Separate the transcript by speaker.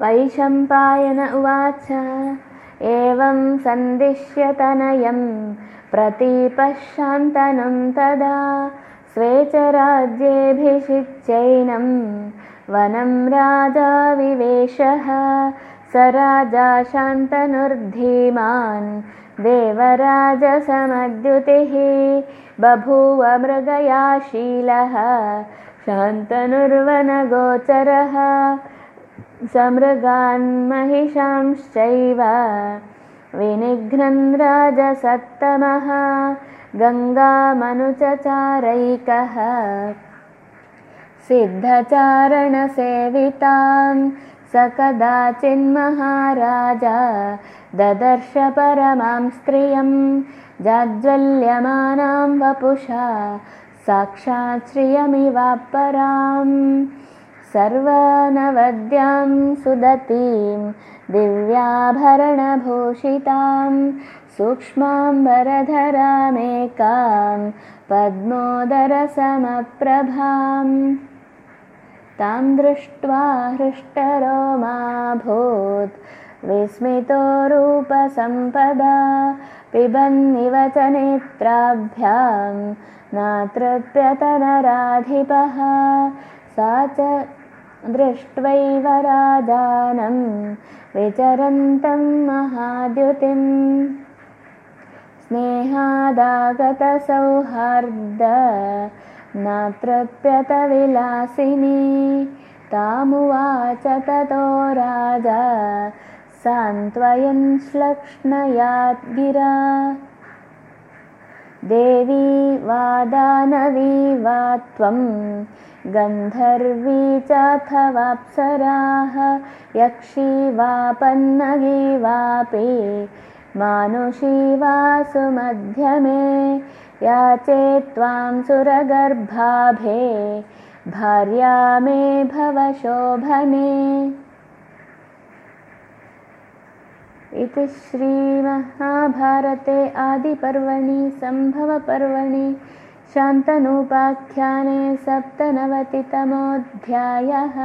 Speaker 1: वैशम्पायन उवाच। एवं सन्दिश्यतनयं प्रतीपशान्तनुं तदा स्वे च राज्येऽभिषिच्यैनं वनं राजा विवेशः स राजा शान्तनुर्धीमान् देवराजसमद्युतिः बभूव मृगयाशीलः शान्तनुर्वनगोचरः समृगान् महिषांश्चैव विनिघ्नन् राजसत्तमः गङ्गामनुचचारैकः सिद्धचारणसेवितां स कदाचिन्महाराजा ददर्श परमां स्त्रियं जाज्वल्यमानां वपुषा साक्षात् श्रियमिवापराम् सर्वनवद्यां सुदतीं दिव्याभरणभूषितां सूक्ष्माम्बरधरामेकां पद्मोदरसमप्रभाम् तां दृष्ट्वा हृष्टरोमाभूत् विस्मितो रूपसम्पदा पिबन्निव च नेत्राभ्यां नातृप्यतनराधिपः सा च दृष्ट्वैव राजानं विचरन्तं महाद्युतिं। स्नेहादागतसौहार्द नातृप्यतविलासिनी तामुवाच ततो राजा सान्त्वयन् श्लक्ष्णयाद्गिरा देवी वा दानवी वा त्वं गन्धर्वी चाथवाप्सराः यक्षी वा पन्नगी वापि मानुषी वा सुमध्यमे याचे त्वां सुरगर्भाभे भार्या मे भव इति श्रीमहाभारते आदिपर्वणि सम्भवपर्वणि शान्तनूपाख्याने सप्तनवतितमोऽध्यायः